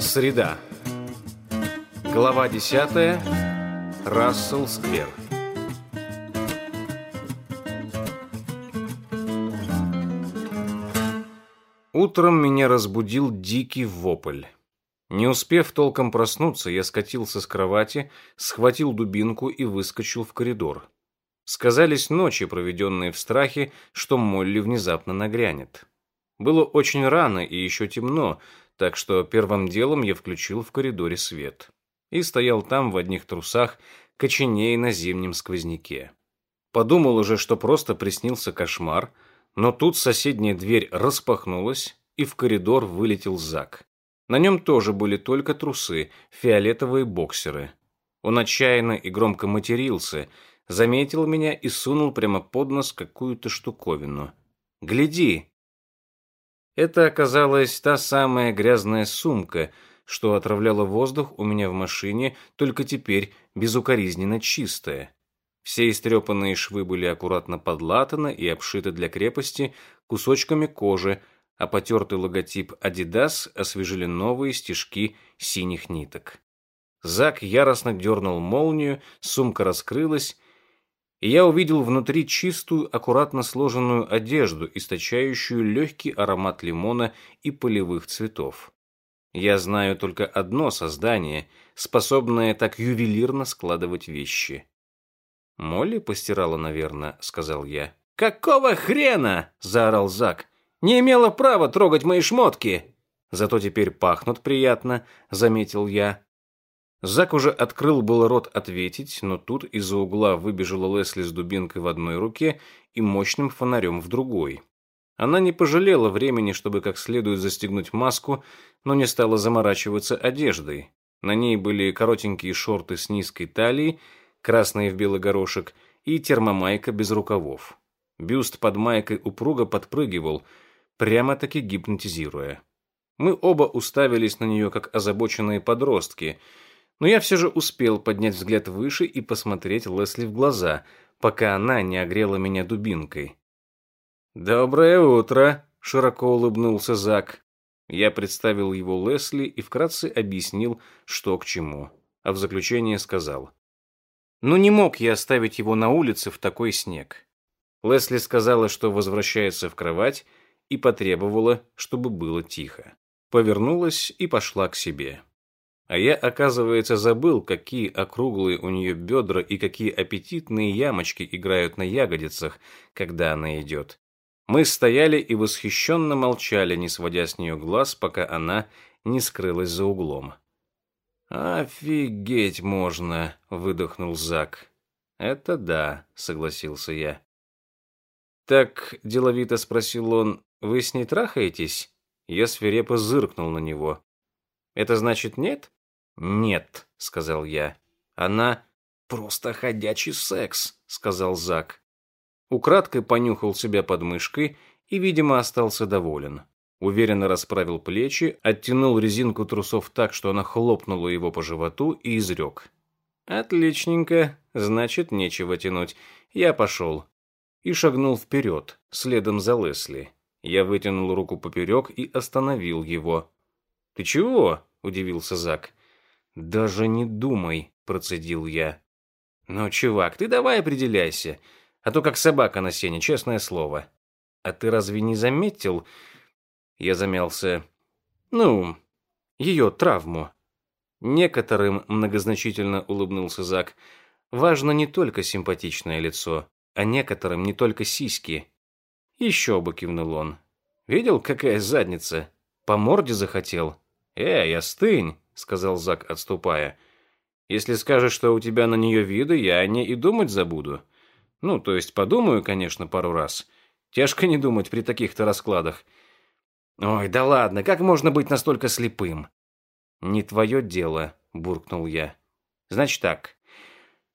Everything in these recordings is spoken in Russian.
Среда. Глава 10. Рассел Сквер. Утром меня разбудил дикий вопль. Не успев толком проснуться, я скатился с кровати, схватил дубинку и выскочил в коридор. Сказались ночи, проведенные в страхе, что Молли внезапно нагрянет. Было очень рано и еще темно, так что первым делом я включил в коридоре свет. И стоял там в одних трусах, коченея на зимнем сквозняке. Подумал уже, что просто приснился кошмар, но тут соседняя дверь распахнулась, и в коридор вылетел Зак. На нем тоже были только трусы, фиолетовые боксеры. Он отчаянно и громко матерился, заметил меня и сунул прямо под нос какую-то штуковину. «Гляди!» Это оказалась та самая грязная сумка, что отравляла воздух у меня в машине, только теперь безукоризненно чистая. Все истрепанные швы были аккуратно подлатаны и обшиты для крепости кусочками кожи, а потертый логотип Adidas освежили новые стежки синих ниток. Зак яростно дернул молнию, сумка раскрылась, и я увидел внутри чистую, аккуратно сложенную одежду, источающую легкий аромат лимона и полевых цветов. Я знаю только одно создание, способное так ювелирно складывать вещи. «Молли постирала, наверное», — сказал я. «Какого хрена?» — заорал Зак. «Не имела права трогать мои шмотки!» «Зато теперь пахнут приятно», — заметил я. Зак уже открыл был рот ответить, но тут из-за угла выбежала Лесли с дубинкой в одной руке и мощным фонарем в другой. Она не пожалела времени, чтобы как следует застегнуть маску, но не стала заморачиваться одеждой. На ней были коротенькие шорты с низкой талией, красные в белый горошек, и термомайка без рукавов. Бюст под майкой упруго подпрыгивал, прямо-таки гипнотизируя. Мы оба уставились на нее, как озабоченные подростки — но я все же успел поднять взгляд выше и посмотреть Лесли в глаза, пока она не огрела меня дубинкой. «Доброе утро!» — широко улыбнулся Зак. Я представил его Лесли и вкратце объяснил, что к чему, а в заключение сказал. «Ну не мог я оставить его на улице в такой снег». Лесли сказала, что возвращается в кровать, и потребовала, чтобы было тихо. Повернулась и пошла к себе. А я, оказывается, забыл, какие округлые у нее бедра и какие аппетитные ямочки играют на ягодицах, когда она идет. Мы стояли и восхищенно молчали, не сводя с нее глаз, пока она не скрылась за углом. «Офигеть можно!» — выдохнул Зак. «Это да», — согласился я. «Так», — деловито спросил он, — «вы с ней трахаетесь?» Я свирепо зыркнул на него. «Это значит нет?» «Нет», — сказал я. «Она просто ходячий секс», — сказал Зак. Украдкой понюхал себя под мышкой и, видимо, остался доволен. Уверенно расправил плечи, оттянул резинку трусов так, что она хлопнула его по животу и изрек. «Отличненько, значит, нечего тянуть. Я пошел». И шагнул вперед, следом за Лесли. Я вытянул руку поперек и остановил его. «Ты чего?» – удивился Зак. «Даже не думай», — процедил я. «Ну, чувак, ты давай определяйся, а то как собака на сене, честное слово». «А ты разве не заметил?» Я замялся. «Ну, ее травму». Некоторым многозначительно улыбнулся Зак. «Важно не только симпатичное лицо, а некоторым не только сиськи». «Еще бы», — кивнул он. «Видел, какая задница? По морде захотел?» «Эй, остынь!» Сказал Зак, отступая. Если скажешь, что у тебя на нее виды, я о ней и думать забуду. Ну, то есть подумаю, конечно, пару раз. Тяжко не думать при таких-то раскладах. Ой, да ладно, как можно быть настолько слепым? Не твое дело, буркнул я. Значит так.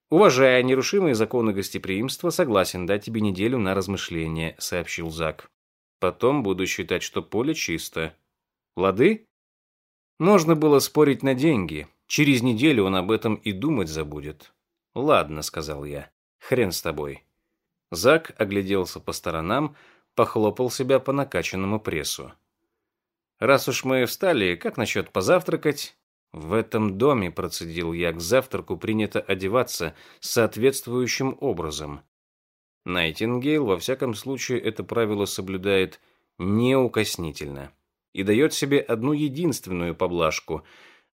Уважая нерушимые законы гостеприимства, согласен дать тебе неделю на размышление, сообщил Зак. Потом буду считать, что поле чисто. Лады? Можно было спорить на деньги. Через неделю он об этом и думать забудет. «Ладно», — сказал я. «Хрен с тобой. Зак огляделся по сторонам, похлопал себя по накачанному прессу. «Раз уж мы встали, как насчет позавтракать?» «В этом доме, — процедил я, — к завтраку принято одеваться соответствующим образом. Найтингейл, во всяком случае, это правило соблюдает неукоснительно и дает себе одну единственную поблажку,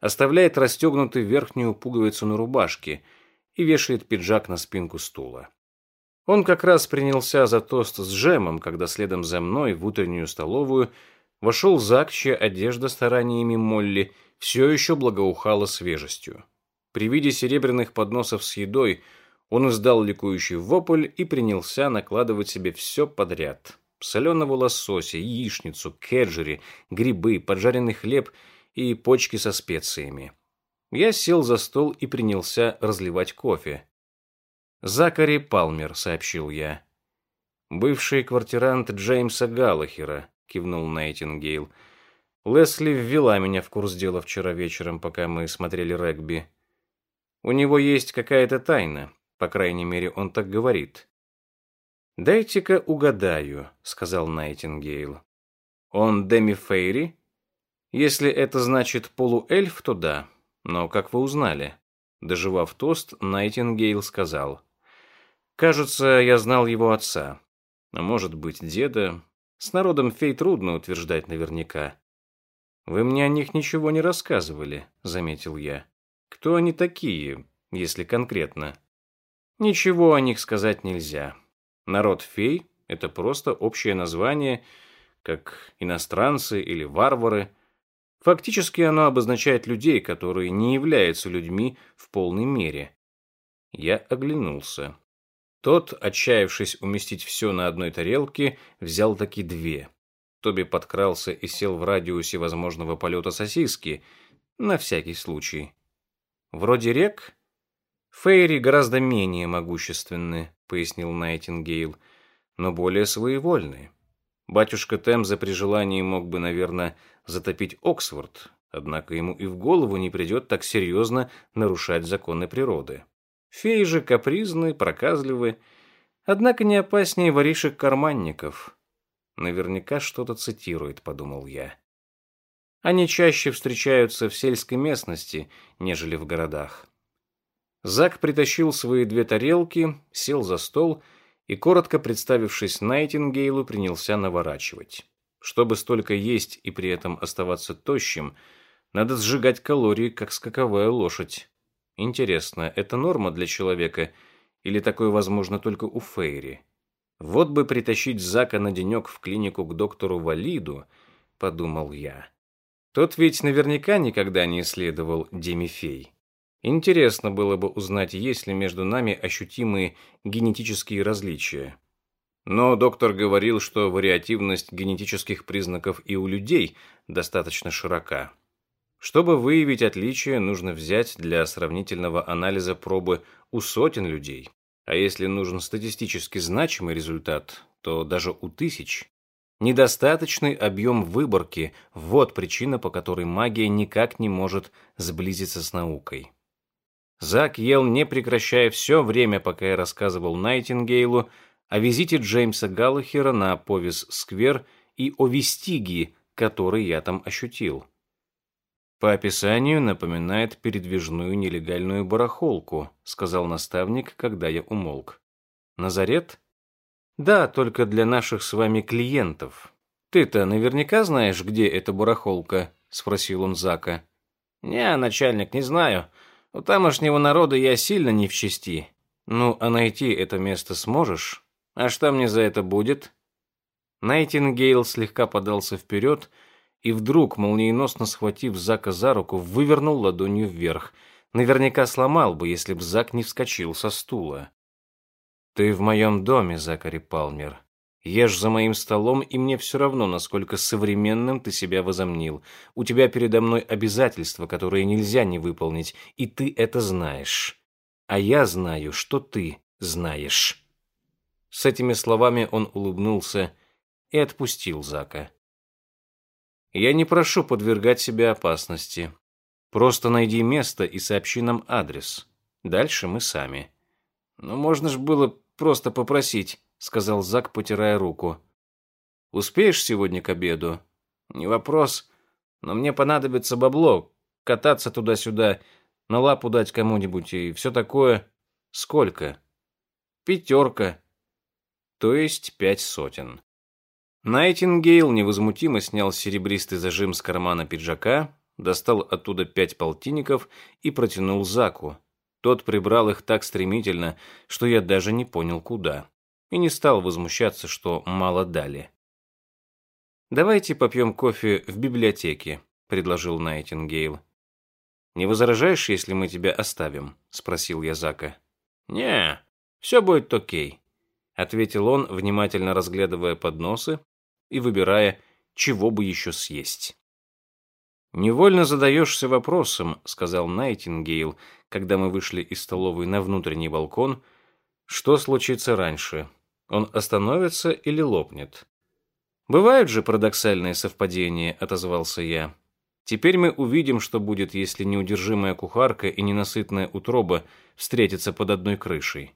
оставляет расстегнутой верхнюю пуговицу на рубашке и вешает пиджак на спинку стула. Он как раз принялся за тост с джемом, когда следом за мной в утреннюю столовую вошел Зак, чья одежда стараниями Молли все еще благоухала свежестью. При виде серебряных подносов с едой – он издал ликующий вопль и принялся накладывать себе все подряд. Соленого лосося, яичницу, кеджери, грибы, поджаренный хлеб и почки со специями. Я сел за стол и принялся разливать кофе. «Закари Палмер», — сообщил я. «Бывший квартирант Джеймса Галлахера», — кивнул Найтингейл. «Лесли ввела меня в курс дела вчера вечером, пока мы смотрели регби. У него есть какая-то тайна, по крайней мере, он так говорит. «Дайте-ка угадаю», — сказал Найтингейл. «Он Деми Фейри? Если это значит полуэльф, то да. Но как вы узнали?» Доживав тост, Найтингейл сказал. «Кажется, я знал его отца. А может быть, деда. С народом фей трудно утверждать наверняка». «Вы мне о них ничего не рассказывали», — заметил я. «Кто они такие, если конкретно?» Ничего о них сказать нельзя. Народ фей – это просто общее название, как иностранцы или варвары. Фактически оно обозначает людей, которые не являются людьми в полной мере. Я оглянулся. Тот, отчаявшись уместить все на одной тарелке, взял таки две. Тоби подкрался и сел в радиусе возможного полета сосиски, на всякий случай. Вроде рек Фейри гораздо менее могущественны, пояснил Найтингейл, но более своевольны. Батюшка Темза при желании мог бы, наверное, затопить Оксфорд, однако ему и в голову не придет так серьезно нарушать законы природы. Феи же капризны, проказливы, однако не опаснее воришек-карманников. Наверняка что-то цитирует, подумал я. Они чаще встречаются в сельской местности, нежели в городах. Зак притащил свои две тарелки, сел за стол и, коротко представившись Найтингейлу, принялся наворачивать. Чтобы столько есть и при этом оставаться тощим, надо сжигать калории, как скаковая лошадь. Интересно, это норма для человека или такое возможно только у Фейри? Вот бы притащить Зака на денек в клинику к доктору Валиду, подумал я. Тот ведь наверняка никогда не исследовал демифей. Интересно было бы узнать, есть ли между нами ощутимые генетические различия. Но доктор говорил, что вариативность генетических признаков и у людей достаточно широка. Чтобы выявить отличия, нужно взять для сравнительного анализа пробы у сотен людей. А если нужен статистически значимый результат, то даже у тысяч. Недостаточный объем выборки – вот причина, по которой магия никак не может сблизиться с наукой. Зак ел, не прекращая все время, пока я рассказывал Найтингейлу о визите Джеймса Галлахера на Повис-сквер и о вестигии, который я там ощутил. По описанию напоминает передвижную нелегальную барахолку, сказал наставник, когда я умолк. Назарет? Да, только для наших с вами клиентов. Ты-то наверняка знаешь, где эта барахолка? спросил он Зака. Не, начальник, не знаю. У тамошнего народа я сильно не в чести. Ну, а найти это место сможешь? А что мне за это будет? Найтингейл слегка подался вперед и вдруг, молниеносно схватив Зака за руку, вывернул ладонью вверх. Наверняка сломал бы, если б Зак не вскочил со стула. «Ты в моем доме, Закари Палмер. Ешь за моим столом, и мне все равно, насколько современным ты себя возомнил. У тебя передо мной обязательства, которые нельзя не выполнить, и ты это знаешь. А я знаю, что ты знаешь». С этими словами он улыбнулся и отпустил Зака. «Я не прошу подвергать себя опасности. Просто найди место и сообщи нам адрес. Дальше мы сами». «Ну, можно ж было просто попросить», сказал Зак, потирая руку. Успеешь сегодня к обеду? Не вопрос, но мне понадобится бабло, кататься туда-сюда, на лапу дать кому-нибудь и все такое. Сколько? Пятерка. То есть пять сотен. Найтингейл невозмутимо снял серебристый зажим с кармана пиджака, достал оттуда пять полтинников и протянул Заку. Тот прибрал их так стремительно, что я даже не понял, куда. И не стал возмущаться, что мало дали. «Давайте попьем кофе в библиотеке», — предложил Найтингейл. «Не возражаешь, если мы тебя оставим?» — спросил я Зака. «Не, все будет окей», — ответил он, внимательно разглядывая подносы и выбирая, чего бы еще съесть. «Невольно задаешься вопросом», — сказал Найтингейл, когда мы вышли из столовой на внутренний балкон, «что случится раньше? Он остановится или лопнет?» «Бывают же парадоксальные совпадения», — отозвался я. «Теперь мы увидим, что будет, если неудержимая кухарка и ненасытная утроба встретятся под одной крышей».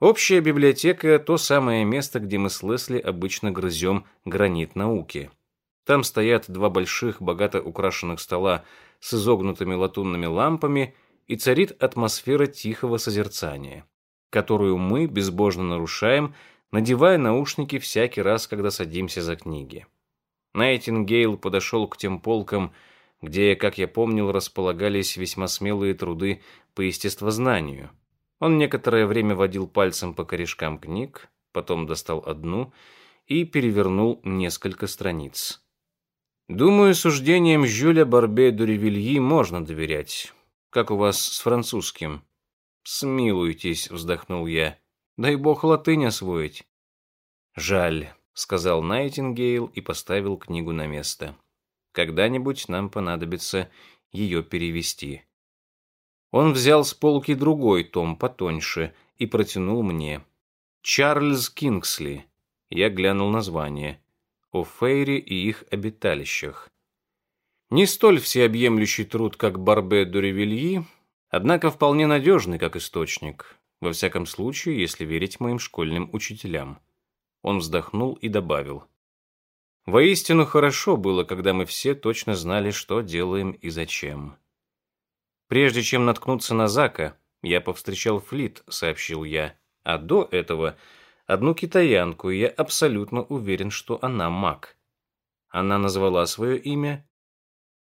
Общая библиотека — то самое место, где мы с Лесли обычно грызем гранит науки. Там стоят два больших, богато украшенных стола с изогнутыми латунными лампами и царит атмосфера тихого созерцания, которую мы безбожно нарушаем, надевая наушники всякий раз, когда садимся за книги. Найтингейл подошел к тем полкам, где, как я помнил, располагались весьма смелые труды по естествознанию. Он некоторое время водил пальцем по корешкам книг, потом достал одну и перевернул несколько страниц. Думаю, суждениям Жюля Барбе Дуревильи можно доверять. Как у вас с французским? Смилуйтесь, вздохнул я. Дай бог латынь освоить. Жаль, сказал Найтингейл и поставил книгу на место. Когда-нибудь нам понадобится ее перевести. Он взял с полки другой том потоньше и протянул мне. Чарльз Кингсли. Я глянул название о Фейре и их обиталищах. Не столь всеобъемлющий труд, как Барбе Дуревильи, однако вполне надежный как источник, во всяком случае, если верить моим школьным учителям. Он вздохнул и добавил. Воистину хорошо было, когда мы все точно знали, что делаем и зачем. Прежде чем наткнуться на Зака, я повстречал Флит, сообщил я, а до этого одну китаянку, и я абсолютно уверен, что она маг. Она назвала свое имя.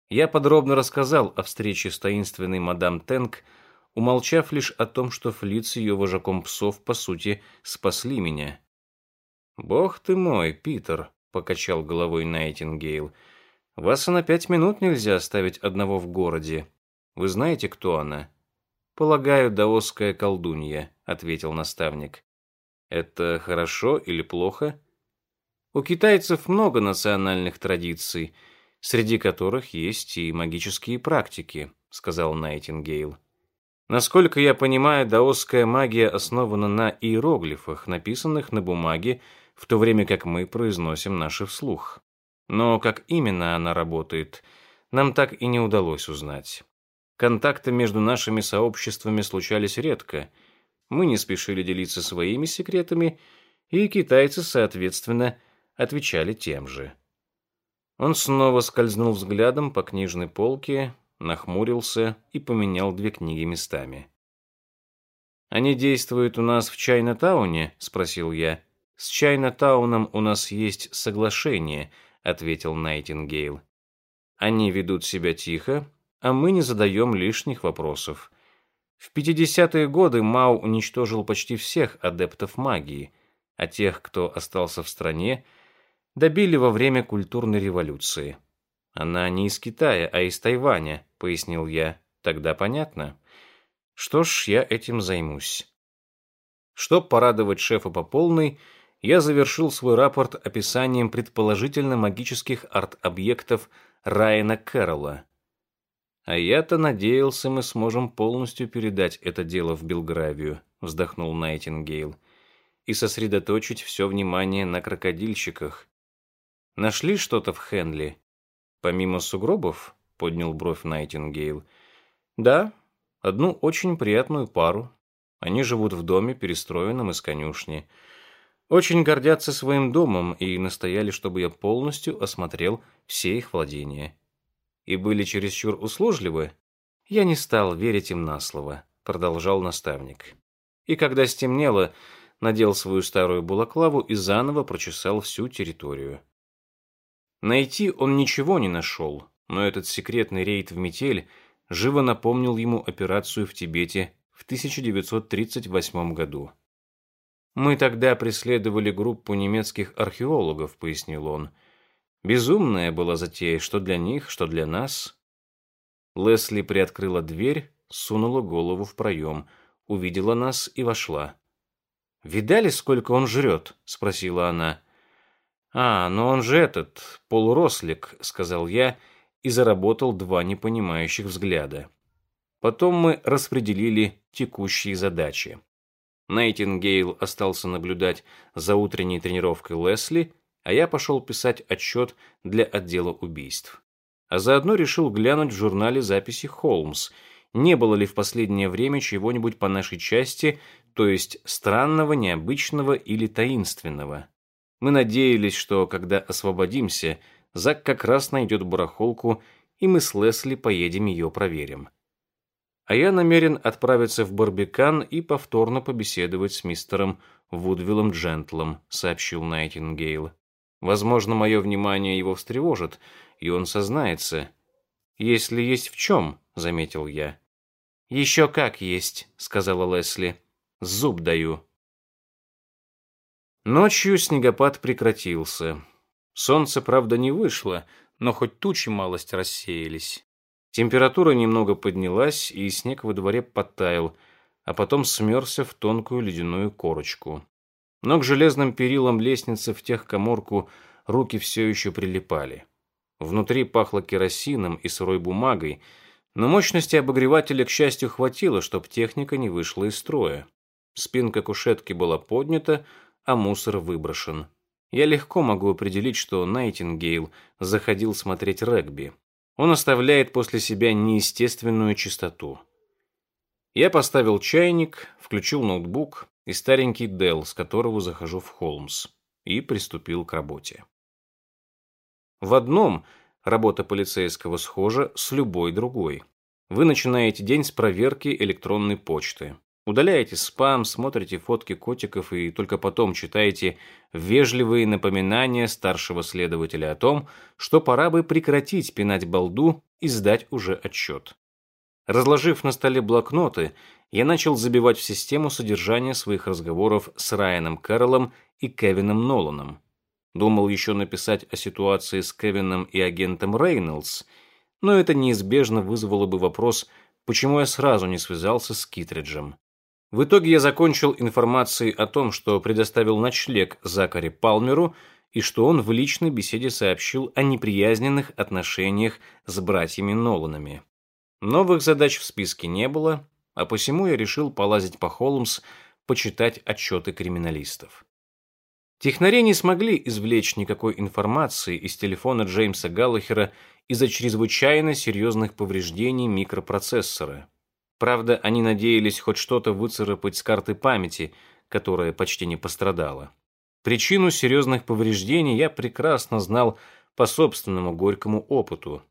Я подробно рассказал о встрече с таинственной мадам Тенг, умолчав лишь о том, что Флит с ее вожаком псов, по сути, спасли меня. «Бог ты мой, Питер», — покачал головой Найтингейл. «Вас и на пять минут нельзя оставить одного в городе. Вы знаете, кто она?» «Полагаю, даосская колдунья», — ответил наставник. Это хорошо или плохо? У китайцев много национальных традиций, среди которых есть и магические практики, сказал Найтингейл. Насколько я понимаю, даосская магия основана на иероглифах, написанных на бумаге, в то время как мы произносим наши вслух. Но как именно она работает, нам так и не удалось узнать. Контакты между нашими сообществами случались редко – мы не спешили делиться своими секретами, и китайцы, соответственно, отвечали тем же. Он снова скользнул взглядом по книжной полке, нахмурился и поменял две книги местами. «Они действуют у нас в Чайна-тауне?» — спросил я. «С Чайна-тауном у нас есть соглашение», — ответил Найтингейл. «Они ведут себя тихо, а мы не задаем лишних вопросов. В 50-е годы Мау уничтожил почти всех адептов магии, а тех, кто остался в стране, добили во время культурной революции. Она не из Китая, а из Тайваня, пояснил я. Тогда понятно. Что ж, я этим займусь. Чтоб порадовать шефа по полной, я завершил свой рапорт описанием предположительно магических арт-объектов Райана Кэрролла. А я-то надеялся, мы сможем полностью передать это дело в Белгравию, вздохнул Найтингейл, и сосредоточить все внимание на крокодильщиках. Нашли что-то в Хенли? Помимо сугробов? Поднял бровь Найтингейл. Да, одну очень приятную пару. Они живут в доме, перестроенном из конюшни. Очень гордятся своим домом и настояли, чтобы я полностью осмотрел все их владения. И были чересчур услужливы. Я не стал верить им на слово, продолжал наставник. И когда стемнело, надел свою старую балаклаву и заново прочесал всю территорию. Найти он ничего не нашел, но этот секретный рейд в метель живо напомнил ему операцию в Тибете в 1938 году. «Мы тогда преследовали группу немецких археологов», — пояснил он. «Безумная была затея, что для них, что для нас». Лесли приоткрыла дверь, сунула голову в проем, увидела нас и вошла. «Видали, сколько он жрет?» — спросила она. «А, но он же этот, полурослик», — сказал я и заработал два непонимающих взгляда. Потом мы распределили текущие задачи. Найтингейл остался наблюдать за утренней тренировкой Лесли, а я пошел писать отчет для отдела убийств. А заодно решил глянуть в журнале записи «Холмс», не было ли в последнее время чего-нибудь по нашей части, то есть странного, необычного или таинственного. Мы надеялись, что, когда освободимся, Зак как раз найдет барахолку, и мы с Лесли поедем ее проверим а я намерен отправиться в Барбикан и повторно побеседовать с мистером Вудвиллом Джентлом», — сообщил Найтингейл. «Возможно, мое внимание его встревожит, и он сознается. Если есть в чем», — заметил я. «Еще как есть», — сказала Лесли. «Зуб даю». Ночью снегопад прекратился. Солнце, правда, не вышло, но хоть тучи малость рассеялись. Температура немного поднялась, и снег во дворе подтаял, а потом смерзся в тонкую ледяную корочку. Но к железным перилам лестницы в техкоморку руки все еще прилипали. Внутри пахло керосином и сырой бумагой, но мощности обогревателя, к счастью, хватило, чтобы техника не вышла из строя. Спинка кушетки была поднята, а мусор выброшен. Я легко могу определить, что Найтингейл заходил смотреть регби. Он оставляет после себя неестественную чистоту. Я поставил чайник, включил ноутбук и старенький Dell, с которого захожу в Холмс, и приступил к работе. В одном работа полицейского схожа с любой другой. Вы начинаете день с проверки электронной почты. Удаляете спам, смотрите фотки котиков и только потом читаете вежливые напоминания старшего следователя о том, что пора бы прекратить пинать балду и сдать уже отчет. Разложив на столе блокноты, я начал забивать в систему содержание своих разговоров с Райаном Кэрроллом и Кевином Ноланом. Думал еще написать о ситуации с Кевином и агентом Рейнольдс, но это неизбежно вызвало бы вопрос, почему я сразу не связался с Китриджем. В итоге я закончил информацией о том, что предоставил ночлег Закари Палмеру и что он в личной беседе сообщил о неприязненных отношениях с братьями Ноланами. Новых задач в списке не было, а посему я решил полазить по Холмс, почитать отчеты криминалистов. Технари не смогли извлечь никакой информации из телефона Джеймса Галлахера из-за чрезвычайно серьезных повреждений микропроцессора. Правда, они надеялись хоть что-то выцарапать с карты памяти, которая почти не пострадала. Причину серьезных повреждений я прекрасно знал по собственному горькому опыту.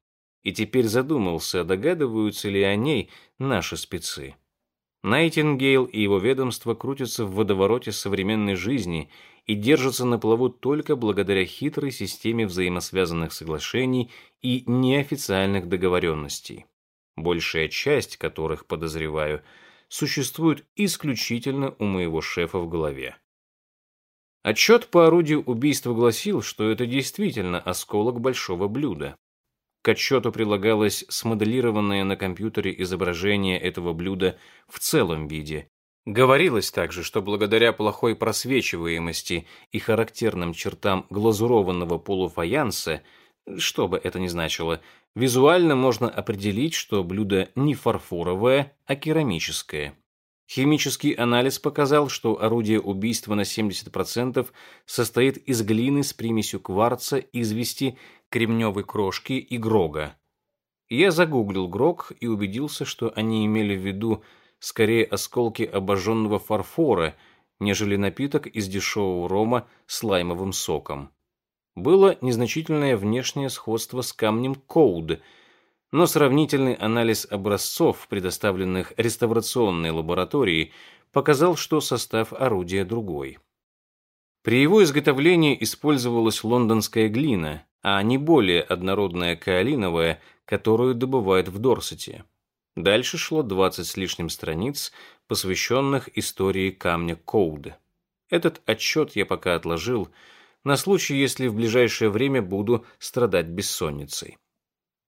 И теперь задумался, догадываются ли о ней наши спецы. Найтингейл и его ведомство крутятся в водовороте современной жизни и держатся на плаву только благодаря хитрой системе взаимосвязанных соглашений и неофициальных договоренностей большая часть которых, подозреваю, существует исключительно у моего шефа в голове. Отчет по орудию убийства гласил, что это действительно осколок большого блюда. К отчету прилагалось смоделированное на компьютере изображение этого блюда в целом виде. Говорилось также, что благодаря плохой просвечиваемости и характерным чертам глазурованного полуфаянса, что бы это ни значило, Визуально можно определить, что блюдо не фарфоровое, а керамическое. Химический анализ показал, что орудие убийства на 70% состоит из глины с примесью кварца, извести, кремневой крошки и грога. Я загуглил грог и убедился, что они имели в виду скорее осколки обожженного фарфора, нежели напиток из дешевого рома с лаймовым соком. Было незначительное внешнее сходство с камнем Коуд, но сравнительный анализ образцов, предоставленных реставрационной лабораторией, показал, что состав орудия другой. При его изготовлении использовалась лондонская глина, а не более однородная каолиновая, которую добывают в Дорсете. Дальше шло 20 с лишним страниц, посвященных истории камня Коуда. Этот отчет я пока отложил, на случай, если в ближайшее время буду страдать бессонницей.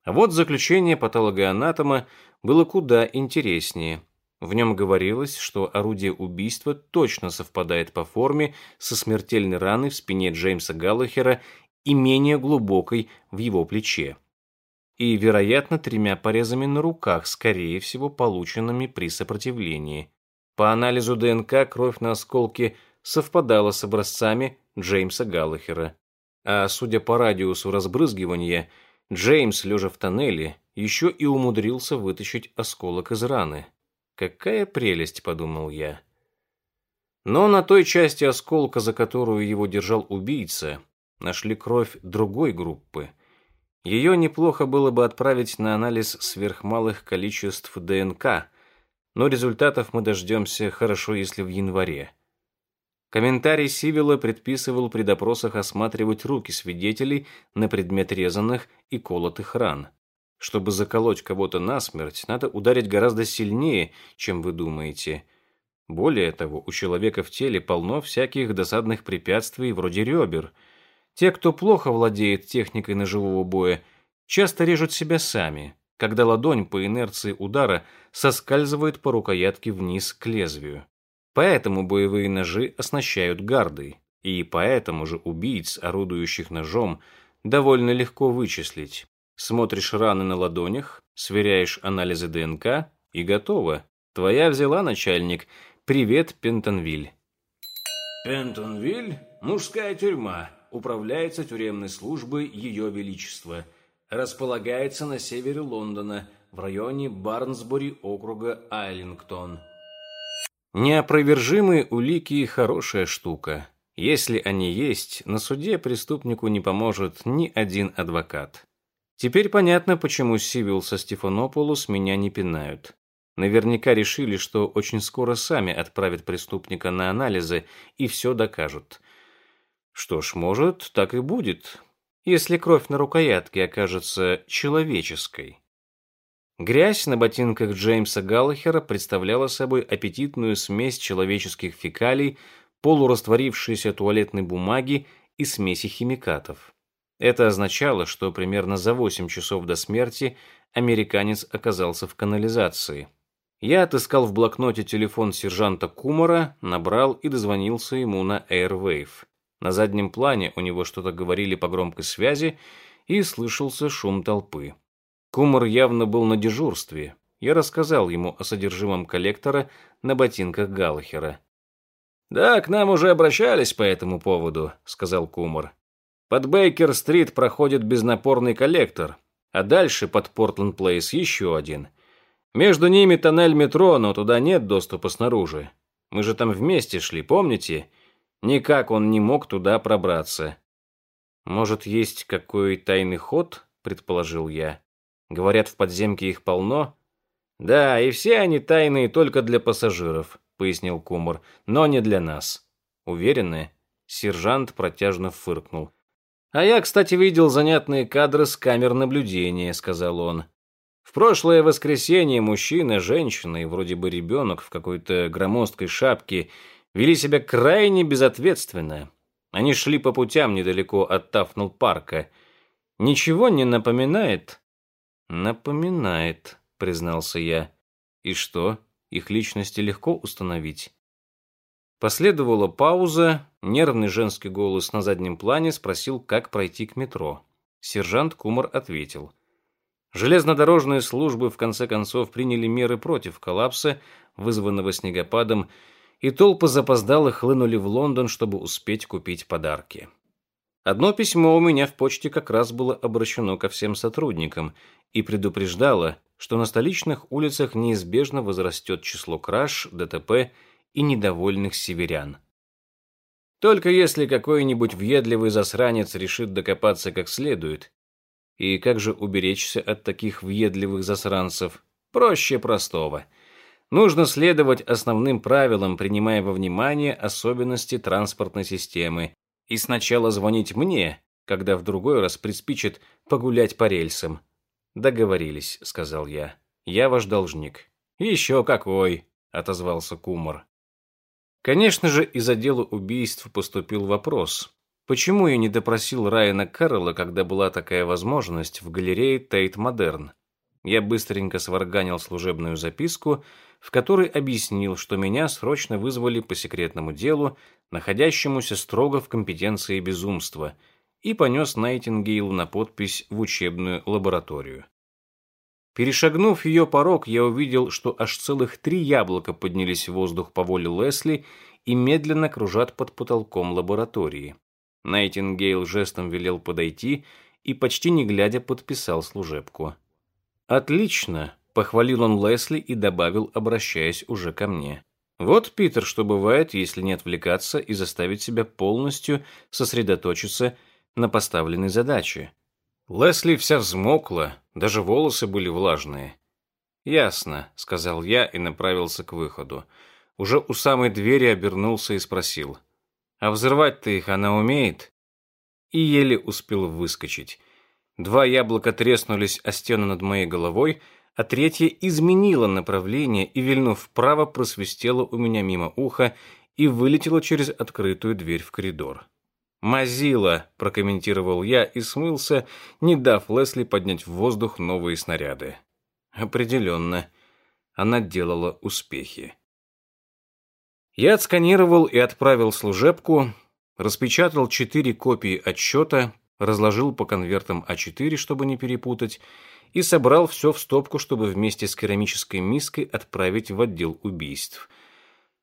А вот заключение патологоанатома было куда интереснее. В нем говорилось, что орудие убийства точно совпадает по форме со смертельной раной в спине Джеймса Галлахера и менее глубокой в его плече и, вероятно, тремя порезами на руках, скорее всего, полученными при сопротивлении. По анализу ДНК кровь на осколке совпадала с образцами Джеймса Галлахера. А судя по радиусу разбрызгивания, Джеймс, лежа в тоннеле, еще и умудрился вытащить осколок из раны. «Какая прелесть», — подумал я. Но на той части осколка, за которую его держал убийца, нашли кровь другой группы — ее неплохо было бы отправить на анализ сверхмалых количеств ДНК, но результатов мы дождемся хорошо, если в январе. Комментарий Сивила предписывал при допросах осматривать руки свидетелей на предмет резанных и колотых ран. Чтобы заколоть кого-то насмерть, надо ударить гораздо сильнее, чем вы думаете. Более того, у человека в теле полно всяких досадных препятствий вроде ребер – те, кто плохо владеет техникой ножевого боя, часто режут себя сами, когда ладонь по инерции удара соскальзывает по рукоятке вниз к лезвию. Поэтому боевые ножи оснащают гардой, и поэтому же убийц, орудующих ножом, довольно легко вычислить. Смотришь раны на ладонях, сверяешь анализы ДНК и готово. Твоя взяла, начальник. Привет, Пентонвиль. Пентонвиль – мужская тюрьма, управляется тюремной службой Ее Величества. Располагается на севере Лондона, в районе Барнсбори округа Айлингтон. Неопровержимые улики – хорошая штука. Если они есть, на суде преступнику не поможет ни один адвокат. Теперь понятно, почему Сивил со Стефанополус меня не пинают. Наверняка решили, что очень скоро сами отправят преступника на анализы и все докажут. Что ж, может, так и будет, если кровь на рукоятке окажется человеческой. Грязь на ботинках Джеймса Галлахера представляла собой аппетитную смесь человеческих фекалий, полурастворившейся туалетной бумаги и смеси химикатов. Это означало, что примерно за 8 часов до смерти американец оказался в канализации. Я отыскал в блокноте телефон сержанта Кумара, набрал и дозвонился ему на Airwave. На заднем плане у него что-то говорили по громкой связи, и слышался шум толпы. Кумар явно был на дежурстве. Я рассказал ему о содержимом коллектора на ботинках Галлахера. «Да, к нам уже обращались по этому поводу», — сказал Кумар. «Под Бейкер-стрит проходит безнапорный коллектор, а дальше под Портленд-Плейс еще один. Между ними тоннель метро, но туда нет доступа снаружи. Мы же там вместе шли, помните? Никак он не мог туда пробраться. Может, есть какой тайный ход, предположил я. Говорят, в подземке их полно. Да, и все они тайные только для пассажиров, пояснил Кумар, но не для нас. Уверены? Сержант протяжно фыркнул. А я, кстати, видел занятные кадры с камер наблюдения, сказал он. В прошлое воскресенье мужчина, женщина и вроде бы ребенок в какой-то громоздкой шапке вели себя крайне безответственно. Они шли по путям недалеко от Тафнул-парка. Ничего не напоминает? Напоминает, признался я. И что, их личности легко установить? Последовала пауза, нервный женский голос на заднем плане спросил, как пройти к метро. Сержант Кумар ответил. Железнодорожные службы в конце концов приняли меры против коллапса, вызванного снегопадом, и толпы запоздало хлынули в Лондон, чтобы успеть купить подарки. Одно письмо у меня в почте как раз было обращено ко всем сотрудникам и предупреждало, что на столичных улицах неизбежно возрастет число краж, ДТП и недовольных северян. Только если какой-нибудь въедливый засранец решит докопаться как следует. И как же уберечься от таких въедливых засранцев? Проще простого. Нужно следовать основным правилам, принимая во внимание особенности транспортной системы, и сначала звонить мне, когда в другой раз приспичит погулять по рельсам. Договорились, сказал я. Я ваш должник. Еще какой, отозвался Кумар. Конечно же, из отдела убийств поступил вопрос. Почему я не допросил Райана Кэрролла, когда была такая возможность в галерее Тейт Модерн? Я быстренько сварганил служебную записку, в которой объяснил, что меня срочно вызвали по секретному делу, находящемуся строго в компетенции безумства, и понес Найтингейлу на подпись в учебную лабораторию. Перешагнув ее порог, я увидел, что аж целых три яблока поднялись в воздух по воле Лесли и медленно кружат под потолком лаборатории. Найтингейл жестом велел подойти и, почти не глядя, подписал служебку. «Отлично», — похвалил он Лесли и добавил, обращаясь уже ко мне. «Вот, Питер, что бывает, если не отвлекаться и заставить себя полностью сосредоточиться на поставленной задаче. Лесли вся взмокла, даже волосы были влажные. «Ясно», — сказал я и направился к выходу. Уже у самой двери обернулся и спросил. «А взрывать-то их она умеет?» И еле успел выскочить. Два яблока треснулись о стену над моей головой, а третье изменило направление и, вильнув вправо, просвистело у меня мимо уха и вылетело через открытую дверь в коридор. «Мазила», — прокомментировал я и смылся, не дав Лесли поднять в воздух новые снаряды. Определенно, она делала успехи. Я отсканировал и отправил служебку, распечатал четыре копии отчета, разложил по конвертам А4, чтобы не перепутать, и собрал все в стопку, чтобы вместе с керамической миской отправить в отдел убийств.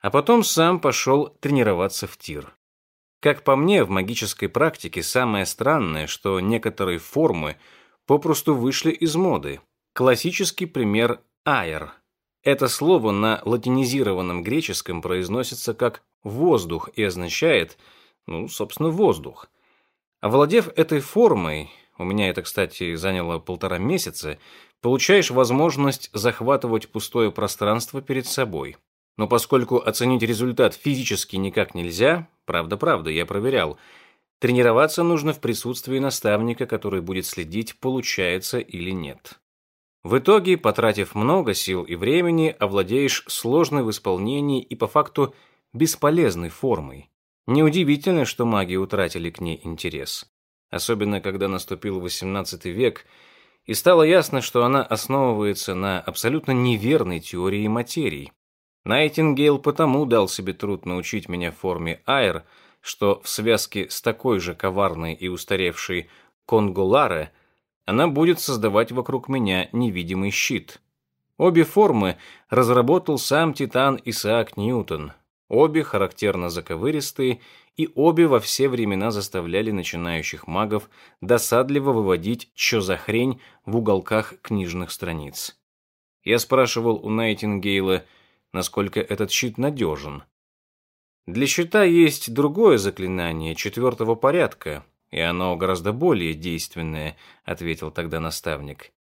А потом сам пошел тренироваться в тир. Как по мне, в магической практике самое странное, что некоторые формы попросту вышли из моды. Классический пример «аэр». Это слово на латинизированном греческом произносится как «воздух» и означает, ну, собственно, «воздух». Овладев этой формой, у меня это, кстати, заняло полтора месяца, получаешь возможность захватывать пустое пространство перед собой. Но поскольку оценить результат физически никак нельзя, правда-правда, я проверял, тренироваться нужно в присутствии наставника, который будет следить, получается или нет. В итоге, потратив много сил и времени, овладеешь сложной в исполнении и по факту бесполезной формой. Неудивительно, что маги утратили к ней интерес. Особенно, когда наступил XVIII век, и стало ясно, что она основывается на абсолютно неверной теории материи, Найтингейл потому дал себе труд научить меня форме айр, что в связке с такой же коварной и устаревшей конголаре она будет создавать вокруг меня невидимый щит. Обе формы разработал сам Титан Исаак Ньютон. Обе характерно заковыристые, и обе во все времена заставляли начинающих магов досадливо выводить «чё за хрень» в уголках книжных страниц. Я спрашивал у Найтингейла, насколько этот щит надежен. Для щита есть другое заклинание четвертого порядка, и оно гораздо более действенное, ответил тогда наставник.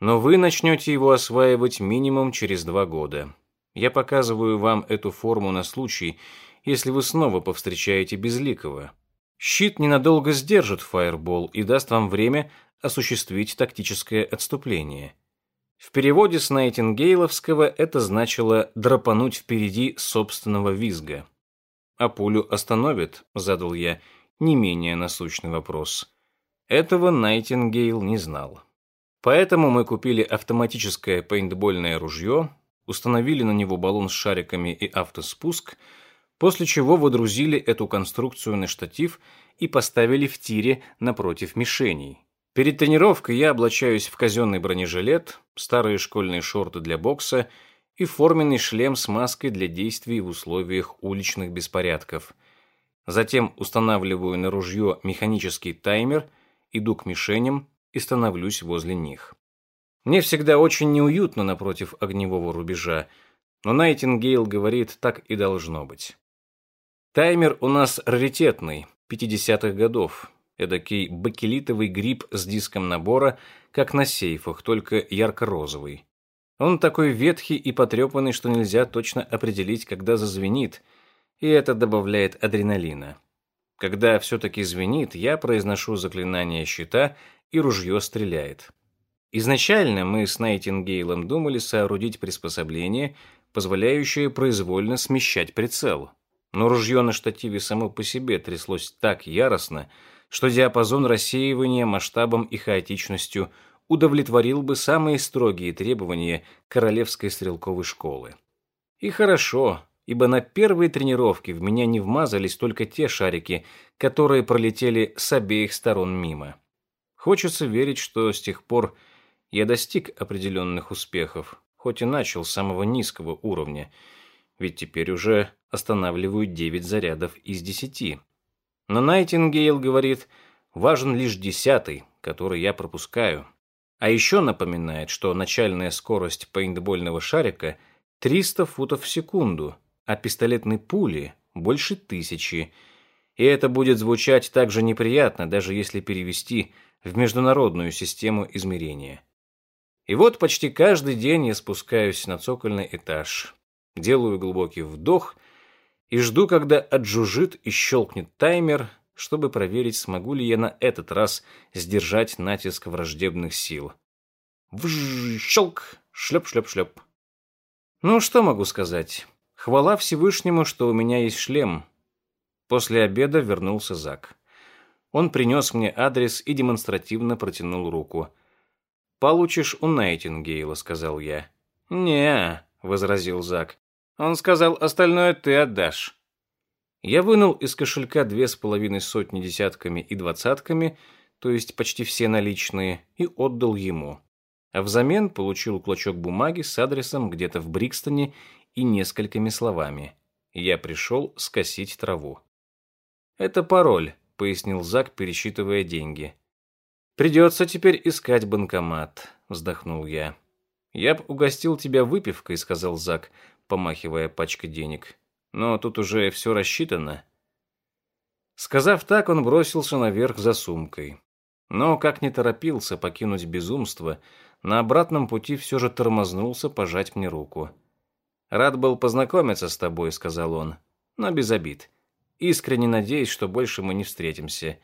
Но вы начнете его осваивать минимум через два года. Я показываю вам эту форму на случай, если вы снова повстречаете Безликого. Щит ненадолго сдержит фаербол и даст вам время осуществить тактическое отступление. В переводе с Найтингейловского это значило «драпануть впереди собственного визга». «А пулю остановит?» – задал я не менее насущный вопрос. Этого Найтингейл не знал. Поэтому мы купили автоматическое пейнтбольное ружье, установили на него баллон с шариками и автоспуск, после чего водрузили эту конструкцию на штатив и поставили в тире напротив мишеней. Перед тренировкой я облачаюсь в казенный бронежилет, старые школьные шорты для бокса и форменный шлем с маской для действий в условиях уличных беспорядков. Затем устанавливаю на ружье механический таймер, иду к мишеням и становлюсь возле них. Мне всегда очень неуютно напротив огневого рубежа, Но Найтингейл говорит, так и должно быть. Таймер у нас раритетный, 50-х годов. Эдакий бакелитовый гриб с диском набора, как на сейфах, только ярко-розовый. Он такой ветхий и потрепанный, что нельзя точно определить, когда зазвенит, и это добавляет адреналина. Когда все-таки звенит, я произношу заклинание щита, и ружье стреляет. Изначально мы с Найтингейлом думали соорудить приспособление, позволяющее произвольно смещать прицел. Но ружье на штативе само по себе тряслось так яростно, что диапазон рассеивания масштабом и хаотичностью удовлетворил бы самые строгие требования королевской стрелковой школы. И хорошо, ибо на первой тренировке в меня не вмазались только те шарики, которые пролетели с обеих сторон мимо. Хочется верить, что с тех пор я достиг определенных успехов, хоть и начал с самого низкого уровня, ведь теперь уже останавливаю 9 зарядов из 10. Но Найтингейл говорит, важен лишь десятый, который я пропускаю. А еще напоминает, что начальная скорость пейнтбольного шарика 300 футов в секунду, а пистолетной пули больше тысячи. И это будет звучать так же неприятно, даже если перевести в международную систему измерения. И вот почти каждый день я спускаюсь на цокольный этаж, делаю глубокий вдох и жду, когда отжужжит и щелкнет таймер, чтобы проверить, смогу ли я на этот раз сдержать натиск враждебных сил. Вжж, щелк, шлеп-шлеп-шлеп. Ну, что могу сказать? Хвала Всевышнему, что у меня есть шлем. После обеда вернулся Зак. Он принес мне адрес и демонстративно протянул руку – «Получишь у Найтингейла», — сказал я. «Не», — возразил Зак. «Он сказал, остальное ты отдашь». Я вынул из кошелька две с половиной сотни десятками и двадцатками, то есть почти все наличные, и отдал ему. А взамен получил клочок бумаги с адресом где-то в Брикстоне и несколькими словами. Я пришел скосить траву. «Это пароль», — пояснил Зак, пересчитывая деньги. «Придется теперь искать банкомат», — вздохнул я. «Я б угостил тебя выпивкой», — сказал Зак, помахивая пачкой денег. «Но тут уже все рассчитано». Сказав так, он бросился наверх за сумкой. Но, как не торопился покинуть безумство, на обратном пути все же тормознулся пожать мне руку. «Рад был познакомиться с тобой», — сказал он, — «но без обид. Искренне надеюсь, что больше мы не встретимся.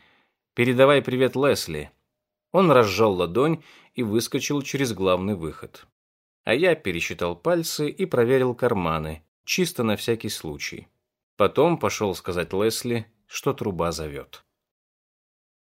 Передавай привет Лесли». Он разжал ладонь и выскочил через главный выход. А я пересчитал пальцы и проверил карманы, чисто на всякий случай. Потом пошел сказать Лесли, что труба зовет.